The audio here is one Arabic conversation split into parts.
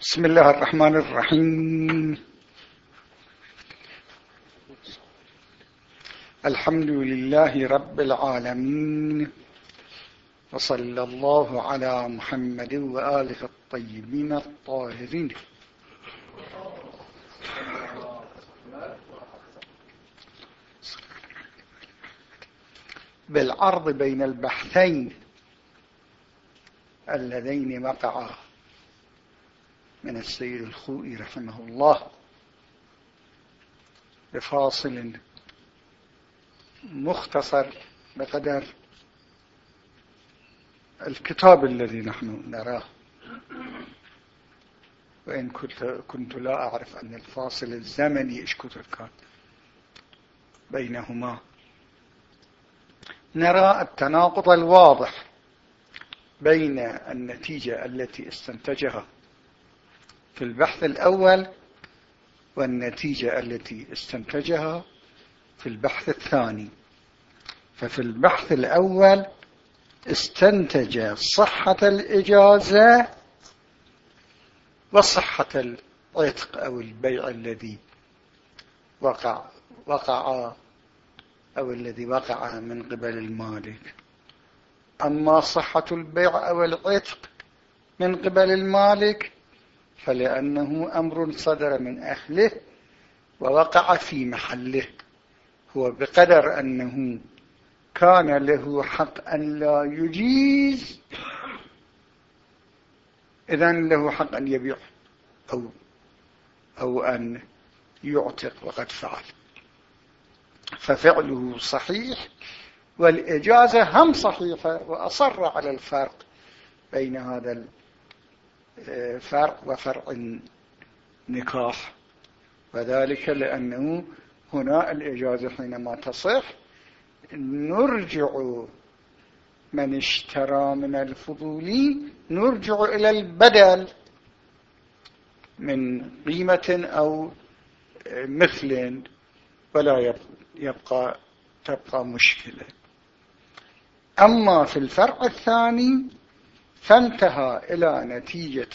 بسم الله الرحمن الرحيم. الحمد لله رب العالمين. وصلى الله على محمد وآله الطيبين الطاهرين. بالعرض بين البحثين اللذين وقعا. من السيد الخوئي رحمه الله بفاصل مختصر بقدر الكتاب الذي نحن نراه. وإن كنت, كنت لا أعرف أن الفاصل الزمني إيش كتر كان بينهما. نرى التناقض الواضح بين النتيجة التي استنتجها في البحث الأول والنتيجة التي استنتجها في البحث الثاني. ففي البحث الأول استنتج صحة الإجازة وصحة العتق أو البيع الذي وقع وقع أو الذي وقع من قبل المالك. أما صحة البيع أو العتق من قبل المالك فلأنه أمر صدر من أهله ووقع في محله. هو بقدر أنه كان له حق أن لا يجيز. إذن له حق أن يبيع أو, أو أن يعتق وقد فعل. ففعله صحيح والإجازة هم صحيحة وأصر على الفرق بين هذا الفرق وفرع النكاح. وذلك لأنه هنا الإجازة حينما تصح نرجع من اشترى من الفضولي نرجع إلى البدل من قيمة أو مثل ولا يبقى تبقى مشكلة. أما في الفرع الثاني فانتهى إلى نتيجة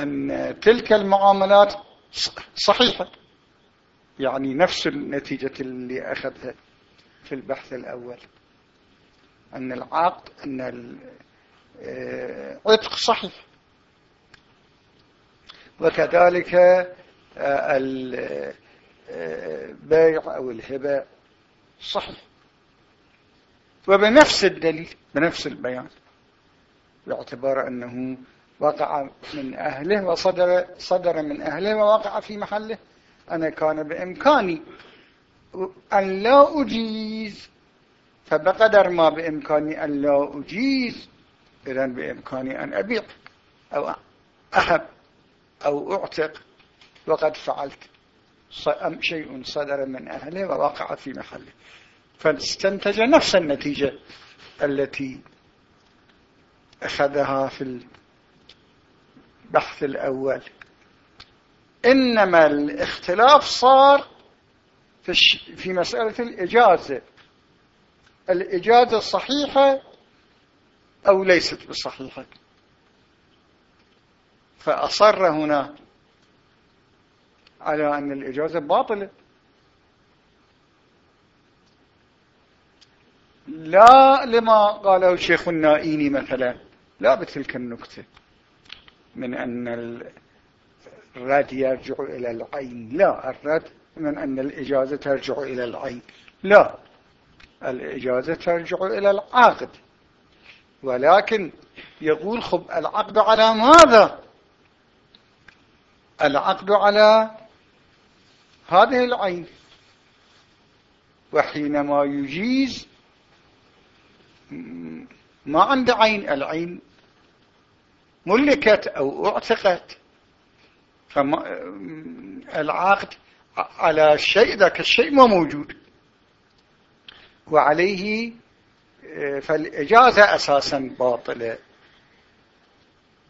أن تلك المعاملات صحيحة. يعني نفس النتيجة اللي أخذها في البحث الأول. أن العقد أن العتق صحيح. وكذلك آه، البيع أو الهبة صحيح. وبنفس الدليل بنفس البيان. باعتبار أنه وقع من أهله وصدر صدر من أهله ووقع في محله. أنا كان بإمكاني أن لا أجيز فبقدر ما بإمكاني أن لا أجيز إذن بإمكاني أن أبيع أو أهب أو أعتق. وقد فعلت. شيء صدر من أهله ووقع في محله. فاستنتج نفس النتيجة التي أخذها في البحث الأول. إنما الاختلاف صار في, في مسألة الإجازة. الإجازة صحيحة أو ليست بصحيحة؟ فأصر هنا على أن الإجازة باطلة. لا لما قاله الشيخ النائيني مثلا. لا بتلك النكتة من أن الرد يرجع إلى العين. لا الرد من أن الإجازة ترجع إلى العين. لا الإجازة ترجع إلى العقد. ولكن يقول خب العقد على ماذا؟ العقد على هذه العين. وحينما يجيز ما عنده عين العين ملكت أو أعتقت. فالعقد على الشيء ذاك الشيء ما موجود. وعليه فالإجازة أساسا باطلة.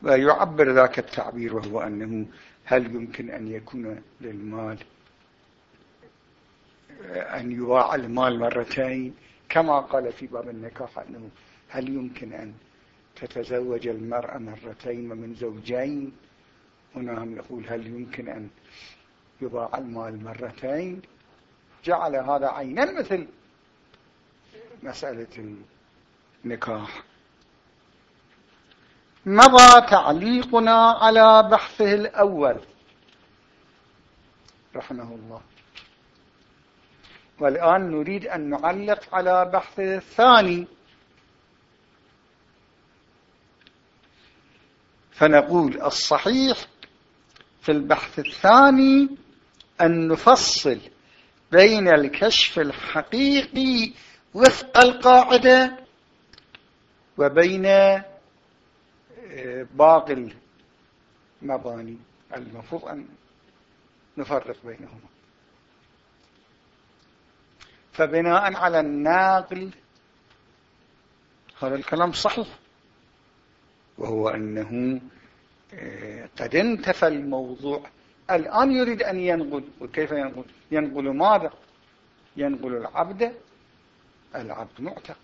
ويعبر ذاك التعبير وهو أنه هل يمكن أن يكون للمال أن يواع المال مرتين؟ كما قال في باب النكاح أنه هل يمكن أن تتزوج المرأة مرتين ومن زوجين. هنا هم نقول هل يمكن أن يضاع المال مرتين؟ جعل هذا عينا مثل مسألة النكاح. مضى تعليقنا على بحثه الأول. رحمه الله. والآن نريد أن نعلق على بحثه الثاني. فنقول الصحيح في البحث الثاني أن نفصل بين الكشف الحقيقي وفق القاعدة وبين آه، باقي المباني. المفروض أن نفرق بينهما. فبناء على الناقل هذا الكلام صحيح؟ وهو أنه آه، قد انتفى الموضوع. الآن يريد أن ينقل وكيف ينقل؟ ينقل ماذا؟ ينقل العبد العبد معتق.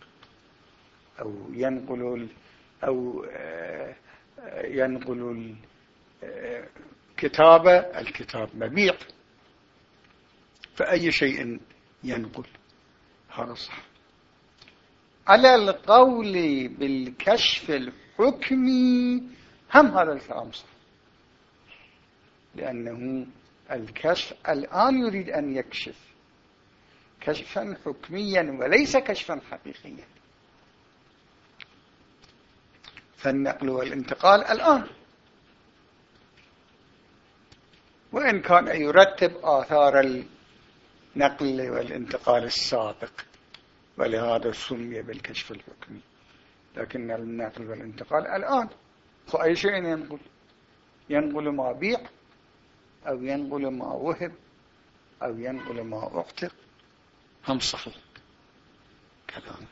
أو ينقل أو آه، ينقل الكتابة آه، الكتاب مبيع. فأي شيء ينقل؟ هذا صح على القول بالكشف الحكمي هم هذا الكلام صح. لأنه الكشف الآن يريد أن يكشف كشفا حكميا وليس كشفا حقيقيا. فالنقل والانتقال الآن. وإن كان يرتب آثار النقل والانتقال السابق. ولهذا سمي بالكشف الحكمي. لكن النقل والانتقال الآن فأي شيء ينقل؟ ينقل ما بيع أو ينقل ما وهب أو ينقل ما أعتق هم صحيح. كلام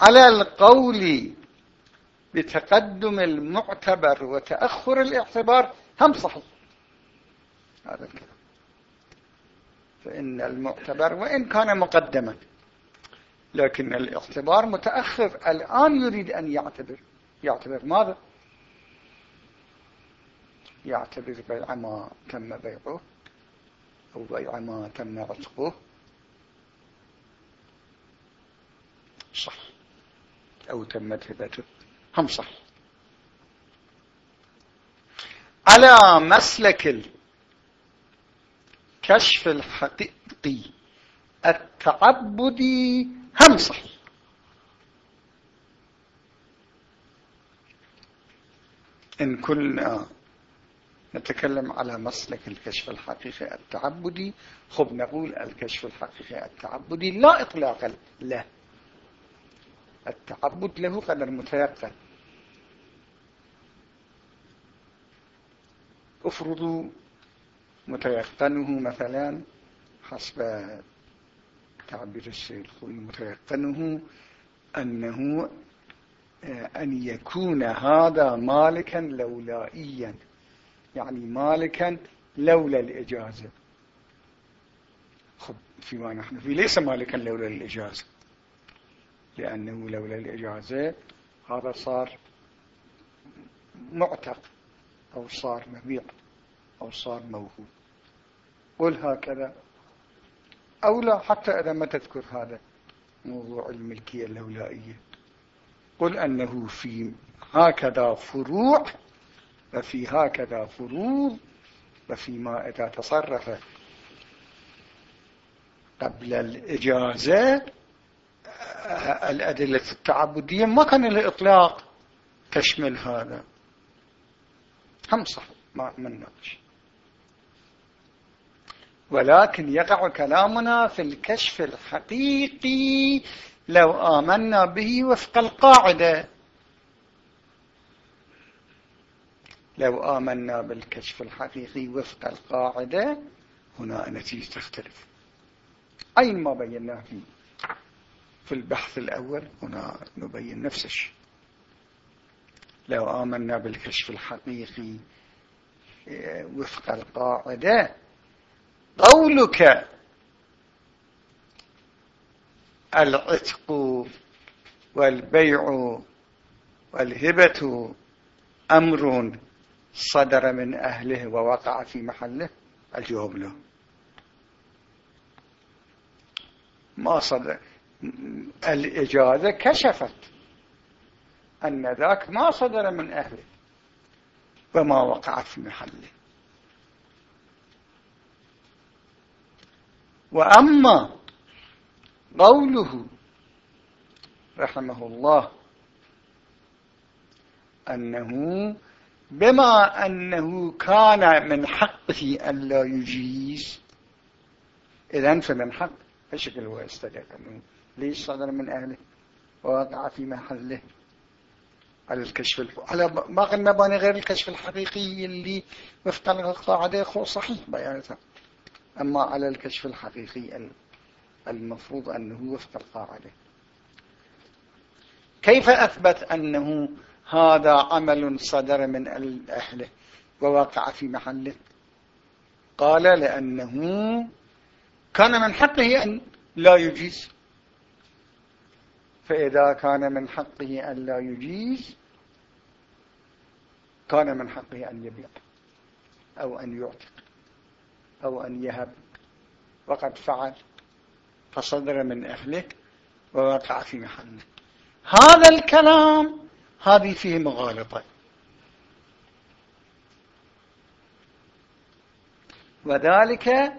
على القول بتقدم المعتبر وتأخر الاعتبار هم صحيح. هذا الكلام. فإن المعتبر وإن كان مقدما. لكن الاعتبار متأخر. الآن يريد أن يعتبر. يعتبر ماذا؟ يعتبر بيع ما تم بيعه أو بيع ما تم عتقه. صح. أو تمت هبته هم صح. على مسلك الكشف الحقيقي التعبدي هم صحيح إن كنا نتكلم على مسلك الكشف الحقيقي التعبدي خب نقول الكشف الحقيقي التعبدي لا إطلاق له. التعبد له قدر متيقن. افرضوا متيقنه مثلا حسب تعبير السيد الخوي متيقنه أنه آه، أن يكون هذا مالكا لولائيا يعني مالكا لولا الإجازة. خب فيما نحن فيه ليس مالكا لولا الإجازة لأنه لولا الإجازة هذا صار معتق أو صار مبيع أو صار موهوب. قل هكذا. أو لا حتى إذا ما تذكر هذا موضوع الملكية اللولائية قل أنه في هكذا فروع وفي هكذا فروض وفيما إذا تصرف قبل الإجازة الأدلة التعبدية ما كان الإطلاق تشمل هذا. هم صح ما من نقش ولكن يقع كلامنا في الكشف الحقيقي لو آمنا به وفق القاعدة. لو آمنا بالكشف الحقيقي وفق القاعدة هنا النتيجة تختلف. أين ما بيناه في في البحث الأول هنا نبين نفس الشيء. لو آمنا بالكشف الحقيقي آه، وفق القاعدة قولك العتق والبيع والهبة أمر صدر من أهله ووقع في محله. الجواب له ما صدر. الإجازة كشفت أن ذاك ما صدر من أهله وما وقع في محله. وأما قوله رحمه الله أنه بما أنه كان من حقه أن لا يجيز إذن فمن حق فشكل هو استدق أنه ليش صدر من أهله ووقع في محله على الكشف الح... على باقي المباني غير الكشف الحقيقي اللي وفق القاعدة صحيح بيانتها أما على الكشف الحقيقي المفروض أنه وفق القاعدة. كيف أثبت أنه هذا عمل صدر من أهله ووقع في محله؟ قال لأنه كان من حقه أن لا يجيز. فإذا كان من حقه أن لا يجيز كان من حقه أن يبيع أو أن يعتق أو أن يهب. وقد فعل. فصدر من أهله ووقع في محله. هذا الكلام هذه فيه مغالطة. وذلك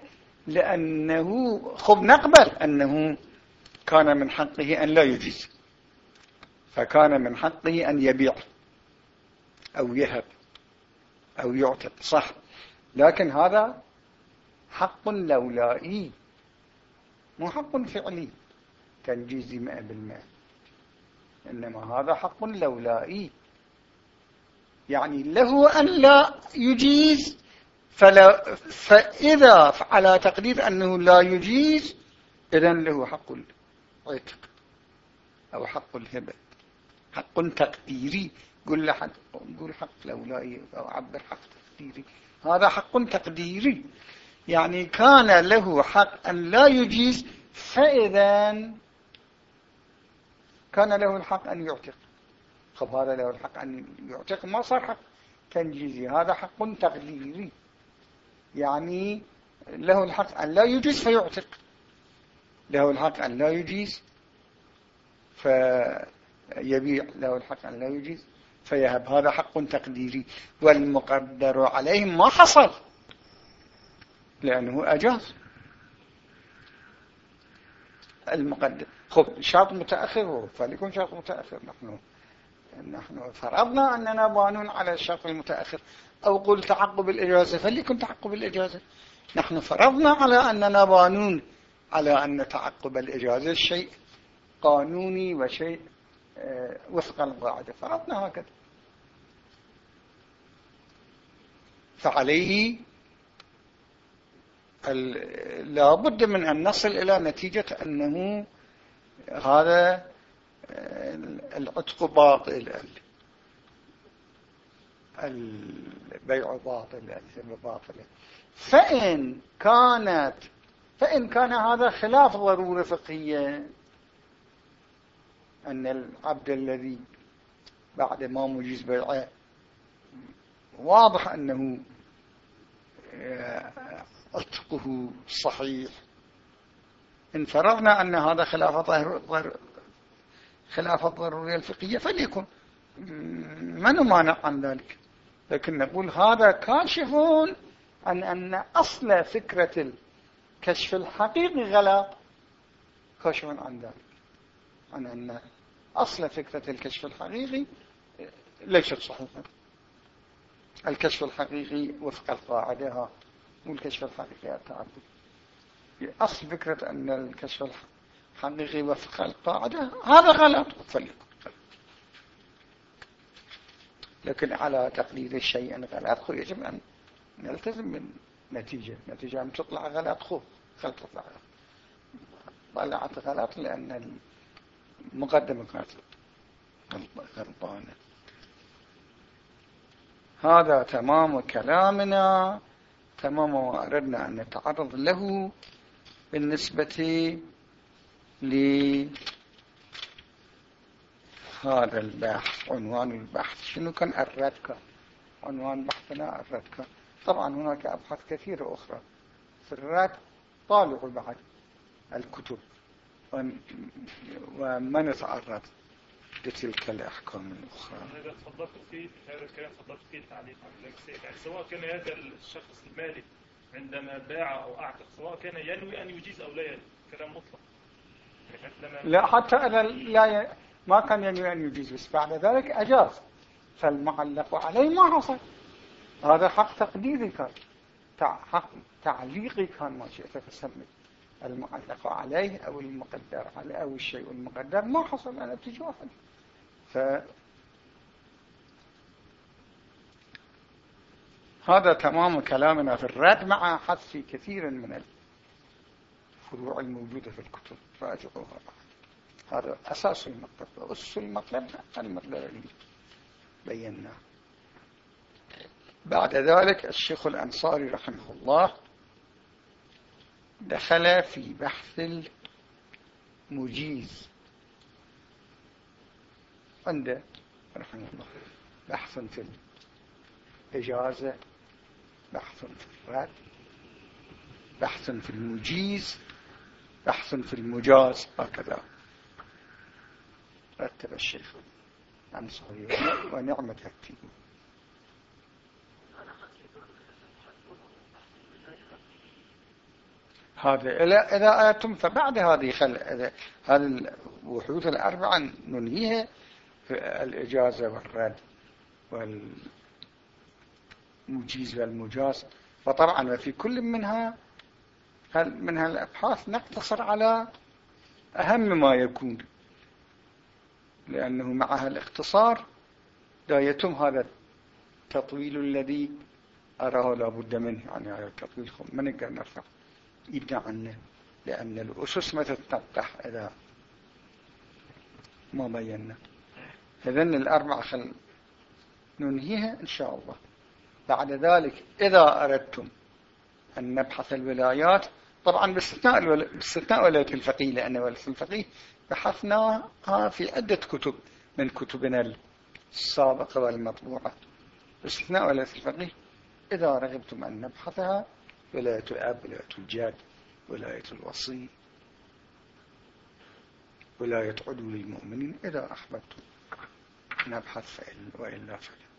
لأنه خب نقبل أنه كان من حقه أن لا يجيز. فكان من حقه أن يبيع أو يهب أو يعتق صح. لكن هذا حق لولائي مو حق فعلي. تنجيزي مئة بالمئة. إنما هذا حق لولائي. يعني له أن لا يجيز فلا فإذا على تقدير أنه لا يجيز إذن له حق العتق أو حق الهبة. حق تقديري. قل حق قول حق لولائي أو عبر حق تقديري. هذا حق تقديري. يعني كان له حق أن لا يجيز فإذا كان له الحق أن يعتق. خب هذا له الحق أن يعتق ما صار حق تنجيزي. هذا حق تقديري. يعني له الحق أن لا يجيز فيعتق. له الحق أن لا يجيز فيبيع. له الحق أن لا يجيز فيهب. هذا حق تقديري. والمقدر عليهم ما حصل. لأنه أجاز. المقدر خب شرط متأخر هو. فليكن شرط متأخر؟ نحن نحن فرضنا أننا بانون على الشرط المتأخر. أو قل تعقب الإجازة. فليكن تعقب الإجازة؟ نحن فرضنا على أننا بانون على أن تعقب الإجازة شيء قانوني وشيء آه، وفق القاعدة. فرضنا هكذا. فعليه لا بد من أن نصل إلى نتيجة أنه هذا آه، العتق باطل البيع باطل الثم باطل. فإن كانت فإن كان هذا خلاف ضرورة فقهية أن العبد الذي بعد ما مجيز بيعه واضح أنه عتقه صحيح. إن فرضنا أن هذا خلاف خلاف الضرورية الفقهية فليكن. من مانع عن ذلك؟ لكن نقول هذا كاشف عن أن أصل فكرة الكشف الحقيقي غلط. كاشف عن ذلك. عن أن أصل فكرة الكشف الحقيقي ليست صحيحة. الكشف الحقيقي وفق القاعدة والكشف الحقيقي التعدد أصل فكرة أن الكشف الحقيقي وفق القاعدة هذا غلط فليكن لكن على تقليد الشيء غلط يجب أن نلتزم بالنتيجة. نتيجة أن تطلع غلط خو خل تطلع طلعت غلط لأن المقدمة كانت غلطانة. هذا تمام كلامنا. تمام ما أردنا أن نتعرض له بالنسبة لهذا البحث عنوان البحث. شنو كان الرد كان عنوان بحثنا الرد طبعا هناك أبحاث كثيرة أخرى. في الرد طالعوا بعد الكتب وما نتعرض لتلك الأحكام الأخرى. هذا تفضلت فيه في هذا الكلام تفضلت فيه التعليق عن يعني سواء كان هذا الشخص المالك عندما باع أو أعتق سواء كان ينوي أن يجيز أو لا ينوي كلام مطلق. يعني لا حتى أنا لا ي... ما كان ينوي أن يجيز بس بعد ذلك أجاز. فالمعلق عليه ما حصل. هذا حق تقديري كان حق تعليقي كان ما شئت فسمي. المعلق عليه أو المقدر عليه أو الشيء المقدر ما حصل أنا تجاهل ف هذا تمام كلامنا في الرد مع حذف كثير من الفروع الموجودة في الكتب. راجعوها. هذا أساس المطلب. وأسس المطلب المطلب اللي بيناه. بعد ذلك الشيخ الأنصاري رحمه الله دخل في بحث المجيز. عنده. رحمه الله. بحث في الإجازة بحث في الرد بحث في المجيز بحث في المجاز هكذا. رتب الشيخ. أنصاري ونعمة التيم هذا إذا أردتم فبعد هذه خل هذه الوحوث الأربعة ننهيها. في الإجازة والرد والمجيز والمجاز. وطبعا وفي كل منها من هالأبحاث نقتصر على أهم ما يكون لأنه مع الاختصار لا يتم هذا التطويل الذي أراه لابد منه. يعني هذا التطويل ما نقدر نرفع يبدأ عنه لأن الأسس ما تتنقح إذا ما بينا. إذن الأربعة خل ننهيها إن شاء الله. بعد ذلك إذا أردتم أن نبحث الولايات طبعا باستثناء باستثناء ولاية الفقيه لأن ولاية الفقيه بحثناها في عدة كتب من كتبنا السابقة والمطبوعة. باستثناء ولاية الفقيه إذا رغبتم أن نبحثها ولاية الأب ولاية الجاد ولاية الوصي ولاية عدو المؤمنين إذا أحببتم نبحث وإلا فلا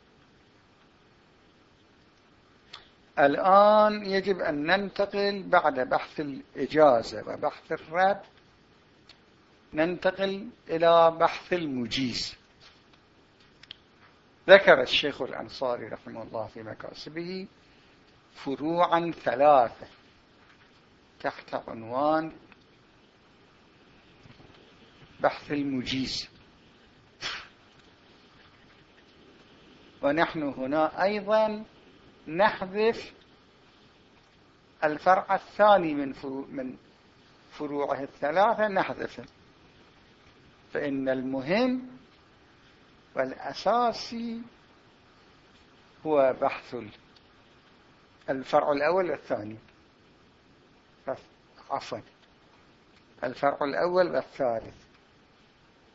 الآن يجب أن ننتقل بعد بحث الإجازة وبحث الرد ننتقل إلى بحث المجيز. ذكر الشيخ الأنصاري رحمه الله في مكاسبه فروعا ثلاثة تحت عنوان بحث المجيز. ونحن هنا أيضا نحذف الفرع الثاني من من فروعه الثلاثة نحذفه. فإن المهم والأساسي هو بحث الفرع الأول والثاني. عفوا. الفرع الأول والثالث.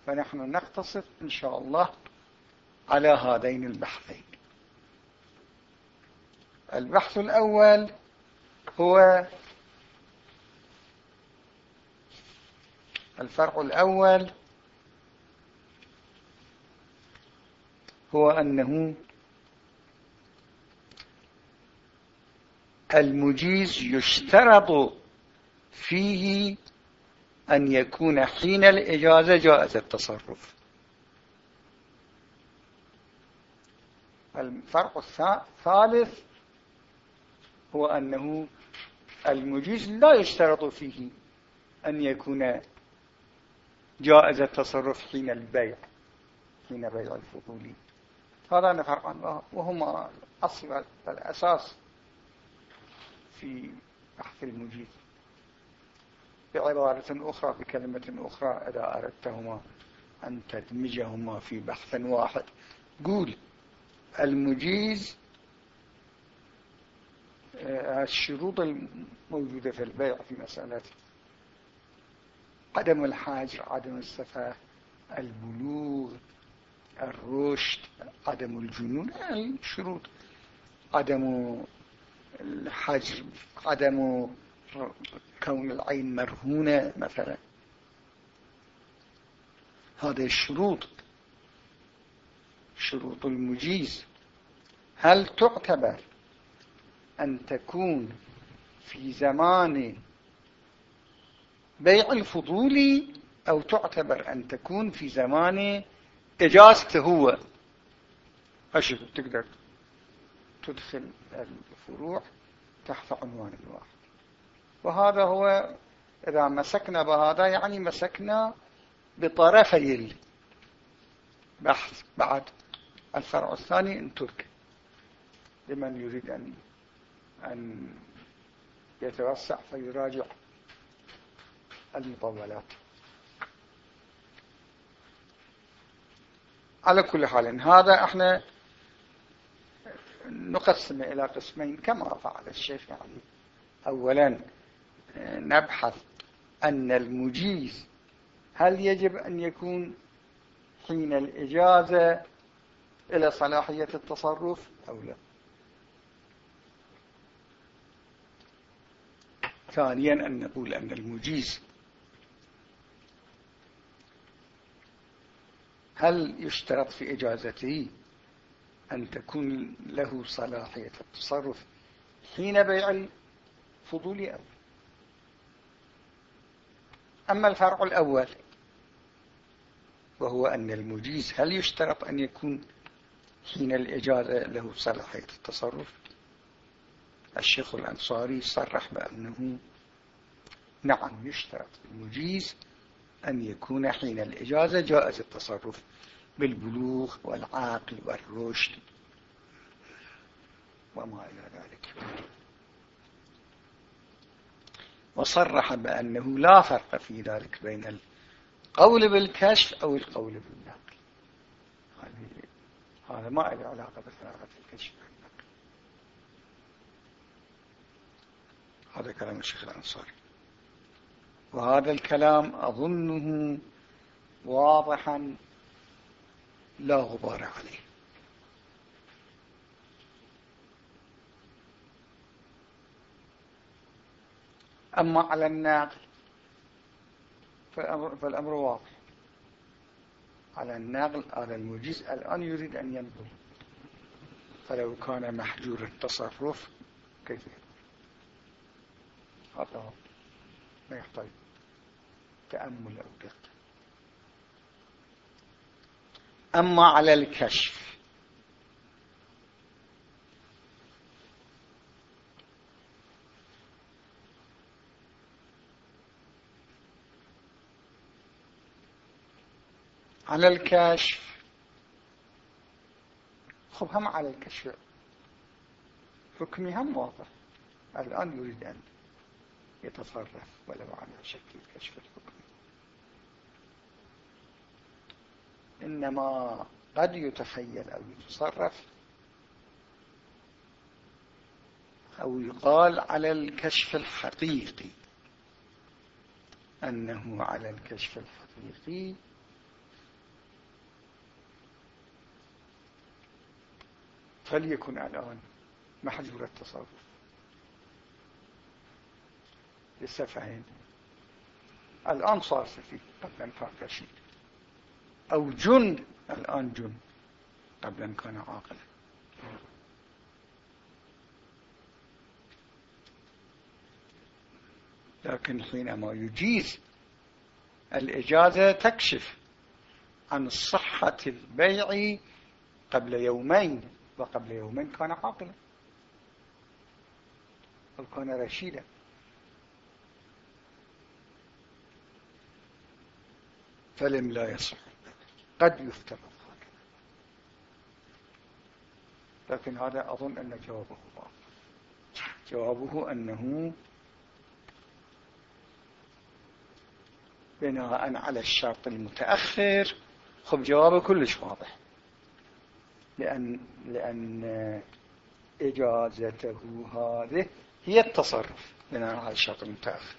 فنحن نقتصر إن شاء الله على هذين البحثين. البحث الأول هو الفرع الأول هو أنه المجيز يشترط فيه أن يكون حين الإجازة جائز التصرف. الفرق الثالث هو أنه المجيز لا يشترط فيه أن يكون جائز التصرف حين البيع حين بيع الفضولي هذا نفرق عنه وهما الأصل والأساس في بحث المجيد بعبارة أخرى بكلمة أخرى إذا أردتهما أن تدمجهما في بحث واحد. قول المجيز آه، الشروط الموجودة في البيع في مسألة عدم الحاجة عدم السفاه البلوغ الرشد عدم الجنون الشروط. عدم الحجر عدم كون العين مرهونة مثلا. هذه الشروط شروط المجيز. هل تعتبر أن تكون في زمان بيع الفضولي أو تعتبر أن تكون في زمان إجازته هو؟ أشوف تقدر تدخل الفروع تحت عنوان واحد وهذا هو إذا مسكنا بهذا يعني مسكنا بطرفي البحث بعد. الفرع الثاني نترك لمن يريد أن أن يتوسع فيراجع المطولات. على كل حال هذا إحنا نقسم إلى قسمين كما فعل الشيخ يعني. أولا نبحث أن المجيز هل يجب أن يكون حين الإجازة إلى صلاحية التصرف أو لا. ثانيا أن نقول أن المجيز. هل يشترط في إجازته أن تكون له صلاحية التصرف حين بيع الفضول أو أما الفرع الأول وهو أن المجيز هل يشترط أن يكون حين الإجازة له صلاحية التصرف. الشيخ الأنصاري صرح بأنه نعم يشترط المجيز أن يكون حين الإجازة جائز التصرف بالبلوغ والعقل والرشد وما إلى ذلك. وصرح بأنه لا فرق في ذلك بين القول بالكشف أو القول بالنقل هذا ما له علاقة بثلاثة الكشف. هذا كلام الشيخ الأنصاري. وهذا الكلام أظنه واضحا لا غبار عليه. أما على الناقل فالأمر واضح. على الناقل على المجيز. الآن يريد أن ينقل فلو كان محجور التصرف كيف؟ هذا ما يحتاج. تأمل أو دقة. أما على الكشف على الكشف. خب هم على الكشف. حكمي هم واضح. الآن يريد أن يتصرف ولو على شكل الكشف الحكمي إنما قد يتخيل أو يتصرف أو يقال على الكشف الحقيقي. أنه على الكشف الحقيقي فليكن الآن محجور التصرف. للسفهين. الآن صار سفيه قبل أن كان رشيد. أو جن الآن جن قبل أن كان عاقلا لكن حينما يجيز الإجازة تكشف عن صحة البيع قبل يومين وقبل يومين كان عاقلا. أو كان رشيدا. فلم لا يصح. قد يفترض لكن هذا أظن أن جوابه ضعف جوابه أنه بناء على الشرط المتأخر. خب جوابه كلش واضح. لأن, لأن إجازته هذه هي التصرف. بناء على الشرط المتأخر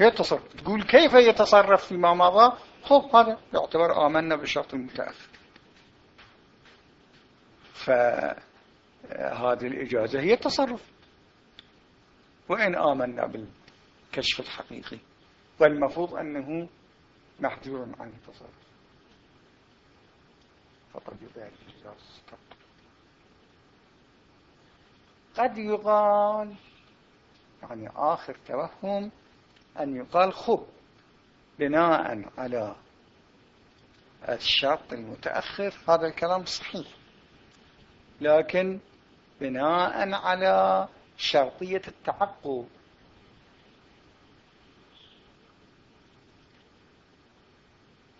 يتصرف تقول كيف يتصرف فيما مضى؟ خب هذا يعتبر آمنا بالشرط المتأخر فهذه الإجازة هي التصرف. وإن آمنا بالكشف الحقيقي. والمفروض أنه محجور عن التصرف. الإجازة قد يقال يعني آخر توهم أن يقال خب بناء على الشرط المتأخر هذا الكلام صحيح. لكن بناء على شرطية التعقب.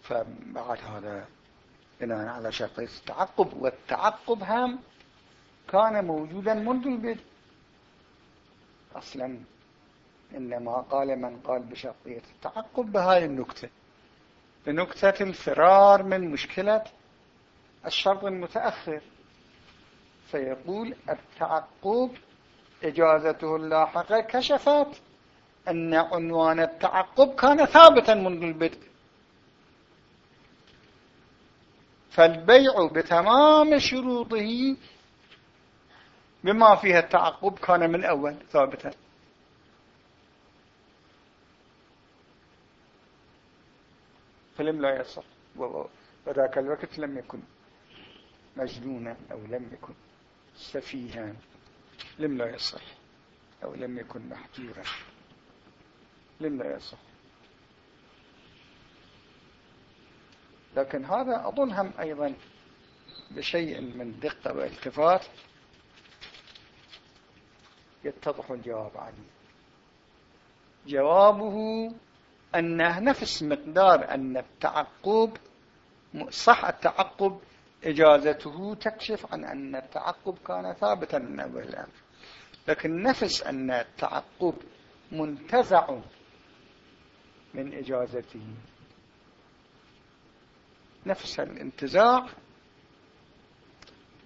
فبعد هذا بناء على شرطية التعقب والتعقب هم كان موجودا منذ البدء. أصلا إنما قال من قال بشرطية التعقب بهاي النكتة. بنكتة الفرار من مشكلة الشرط المتأخر. فيقول التعقب إجازته اللاحقة كشفت أن عنوان التعقب كان ثابتا منذ البدء. فالبيع بتمام شروطه بما فيها التعقب كان من أول ثابتا. فلم لا يصح. وذاك الوقت لم يكن مجنونا أو لم يكن سفيها. لم لا يصح. أو لم يكن محجورا. لم لا يصح. لكن هذا أظن هم أيضا بشيء من دقة والتفات يتضح الجواب عليه. جوابه أنه نفس مقدار أن التعقب صح التعقب إجازته تكشف عن أن التعقب كان ثابتا من أول الأمر. لكن نفس أن التعقب منتزع من إجازته. نفس الانتزاع.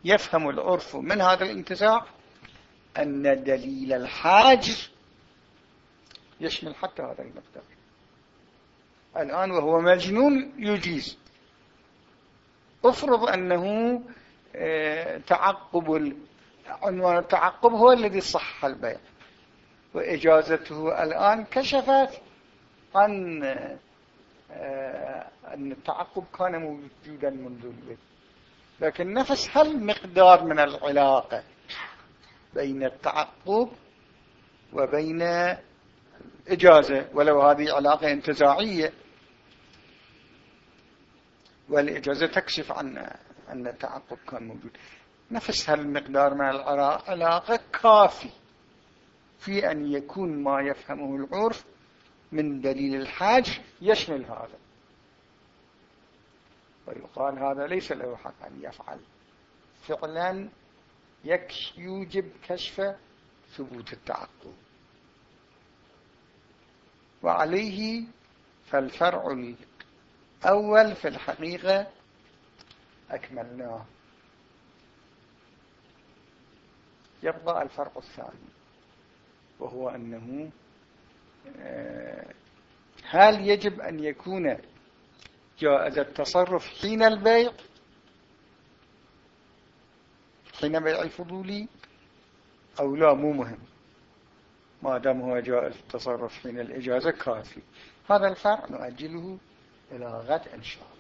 يفهم العرف من هذا الانتزاع أن دليل الحاج يشمل حتى هذا المقدار. الآن وهو مجنون يجيز. افرض أنه آه، تعقب عنوان التعقب هو الذي صح البيع. وإجازته الآن كشفت عن أن التعقب كان موجودا منذ البدء لكن نفس هالمقدار من العلاقة بين التعقب وبين إجازة ولو هذه علاقة انتزاعية. والإجازة تكشف عن أن التعقب كان موجود. نفس هالمقدار من العلاقة؟ كافي في أن يكون ما يفهمه العرف من دليل الحاج يشمل هذا. ويقال هذا ليس له حق أن يفعل. فعلا يوجب كشف ثبوت التعقب وعليه فالفرع الأول في الحقيقة أكملناه. يبقى الفرق الثاني وهو أنه هل يجب أن يكون جائز التصرف حين البيع؟ حين بيع الفضولي أو لا؟ مو مهم. ما دام هو جائز التصرف حين الإجازة كافي. هذا الفرق نؤجله إلى غد إن شاء الله.